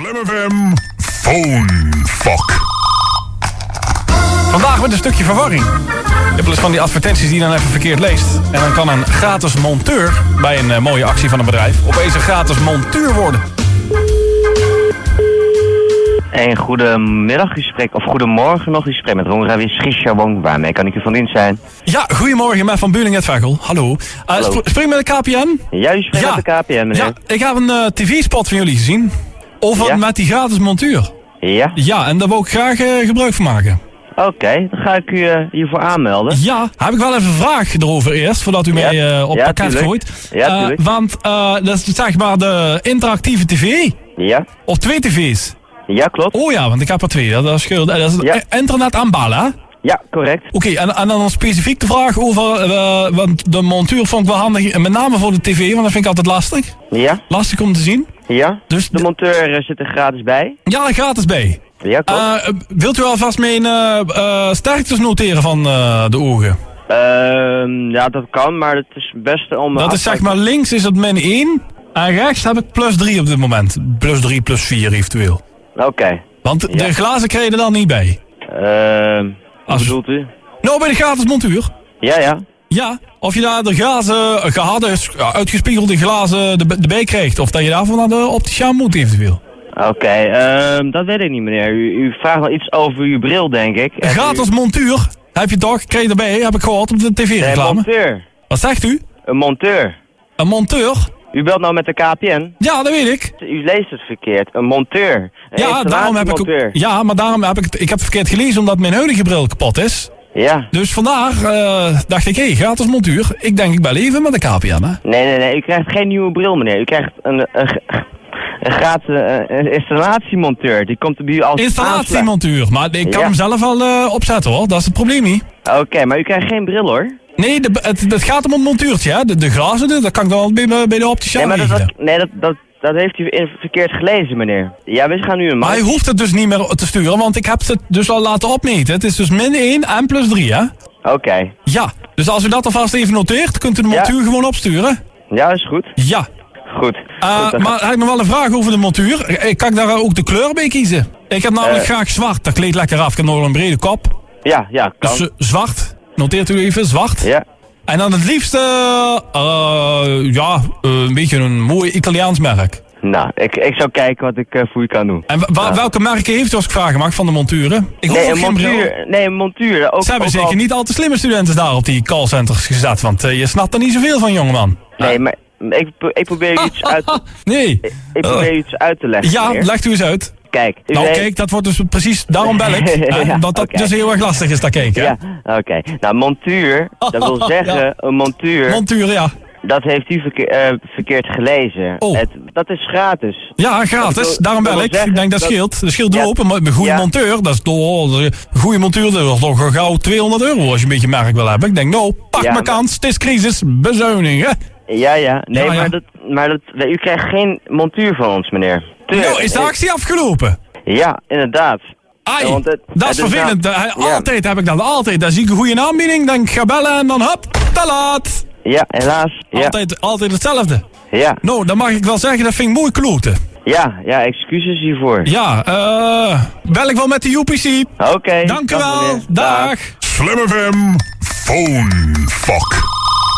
Slam FM Phone Fuck. Vandaag met een stukje verwarring. Je hebt wel eens van die advertenties die je dan even verkeerd leest. En dan kan een gratis monteur bij een eh, mooie actie van een bedrijf opeens een gratis montuur worden. Een goedemiddag gesprek, of goedemorgen nog gesprek met Ron Ravis Schisjabong. Waarmee kan ik u van dienst zijn? Ja, goedemorgen, met Van Bueling het. Hallo. Eh, Hallo. sp- spring met de KPN? Ja, u spreekt Ja. met de KPN, meneer. Ja, ik heb een eh, tv-spot van jullie gezien. Over Ja? met die gratis montuur. Ja? Ja, en daar wil ik graag eh, gebruik van maken. Oké, dan ga ik u eh, hiervoor aanmelden. Ja, heb ik wel even een vraag erover eerst, voordat u mij Ja. eh, op Ja, pakket tuurlijk. gooit. Ja, Eh, tuurlijk. want dat is zeg maar de interactieve tv. Ja? Of twee tv's. Ja, klopt. Oh ja, want ik heb er twee. Dat is, dat is internet aanbellen, hè? Ja, correct. Oké, en, en dan specifiek de vraag over, want de montuur vond ik wel handig, met name voor de tv, want dat vind ik altijd lastig. Ja? Lastig om te zien. Ja? Dus De monteur eh, zit er gratis bij. ja, gratis bij. Ja, klopt. Eh, wilt u alvast mijn eh, eh, sterktes noteren van eh, de ogen? Ehm, ja, dat kan, maar het is het beste om... Dat is zeg maar links is het min 1 en rechts heb ik plus 3 op dit moment. Plus 3, plus 4 eventueel. Oké. Want de glazen krijg je er dan niet bij. Ehm, wat Als- bedoelt u? Nou, bij de gratis montuur. Ja, ja. Ja, of je daar de glazen, eh, gehadde, uitgespiegelde glazen er- erbij krijgt. Of dat je daarvoor naar de opticien moet eventueel. Oké, ehm, dat weet ik niet, meneer. U, u vraagt nog iets over uw bril, denk ik. Een gratis montuur heb je toch, krijg je erbij, heb ik gehoord op de Een tv-reclame. monteur. Wat zegt u? Een monteur. Een monteur? U belt nou met de KPN. Ja, dat weet ik. U leest het verkeerd. Een monteur. Een Ja, daarom heb ik ja, maar daarom heb ik het, ik heb het verkeerd gelezen omdat mijn huidige bril kapot is. Ja. Dus vandaar eh, dacht ik, hé, hey, gratis montuur. Ik denk, ik bel even met de KPN, hè. Nee, nee, nee. U krijgt geen nieuwe bril, meneer. U krijgt een, een, een gratis eh, een installatiemonteur. Die komt er bij u als Installatiemontuur. Maar ik kan Ja. hem zelf wel eh, opzetten, hoor. Dat is het probleem niet. Oké, maar u krijgt geen bril, hoor. Nee, de, het, het gaat om een montuurtje, hè. De, de glazen, dat kan ik dan wel bij, bij de opticien Nee, maar dat, nee, dat, dat, dat heeft u verkeerd gelezen, meneer. Ja, we gaan nu een Maar hij hoeft het dus niet meer te sturen, want ik heb het dus al laten opmeten. Het is dus min 1 en plus 3, hè? Oké. Ja, dus als u dat alvast even noteert, kunt u de Ja. montuur gewoon opsturen. Ja, is goed. Ja. Goed. Eh, Goed, maar heb ik nog wel een vraag over de montuur. Ik kan daar ook de kleur bij kiezen. Ik heb namelijk Eh. graag zwart. Dat kleedt lekker af. Ik heb nog wel een brede kop. Ja, ja, kan. Dus eh, zwart. Noteert u even, zwart. Ja. En dan het liefste, eh, ja, eh, een beetje een mooi Italiaans merk. Nou, ik, ik zou kijken wat ik eh, voor u kan doen. En wa- Ja. welke merken heeft u als ik vragen mag van de monturen? Ik Nee, een montuur. Nee, een montuur. Ook, Ze hebben ook zeker al- niet al te slimme studenten daar op die callcenters gezet, want je snapt er niet zoveel van, jongeman. Nee, maar ik, ik probeer iets uit, Nee. ik probeer iets uit te leggen. Ja, legt u eens uit. Kijk, Nou, weet- kijk, dat wordt dus precies, daarom bel ik. Ja, omdat dat oké. dus heel erg lastig is, dat kijken. Ja, oké. Nou, montuur, dat wil zeggen, Ja. een montuur, Montuur, ja. dat heeft u verkeer- eh, verkeerd gelezen. Oh. Het, dat is gratis. Ja, gratis. Dat Daarom dat bel ik. Ik denk dat dat- scheelt. Dat scheelt Ja. Maar een goede Ja. monteur, dat is toch... Een goede monteur, dat is toch gauw 200 euro als je een beetje merk wil hebben. Ik denk, nou, pak Ja, mijn maar- kans. Het is crisis. Bezuinigen. Ja, ja. Nee, maar, dat, maar dat, u krijgt geen montuur van ons, meneer. Tuurlijk. Nou, is de actie afgelopen? Ja, inderdaad. Ai, Ja, want het- dat is het is vervelend. nou- Eh, ja. Altijd heb ik dat. Altijd. Dan zie ik een goede aanbieding, dan ga bellen en dan hop, te laat. Ja, helaas. Ja, Altijd, altijd hetzelfde. ja, Nou, dan mag ik wel zeggen, dat vind ik mooi kloten. ja, ja, excuses hiervoor. Ja, eh... bel ik wel met de UPC. Oké. Dank u dag, wel. Dag. Slam FM Phone Fuck.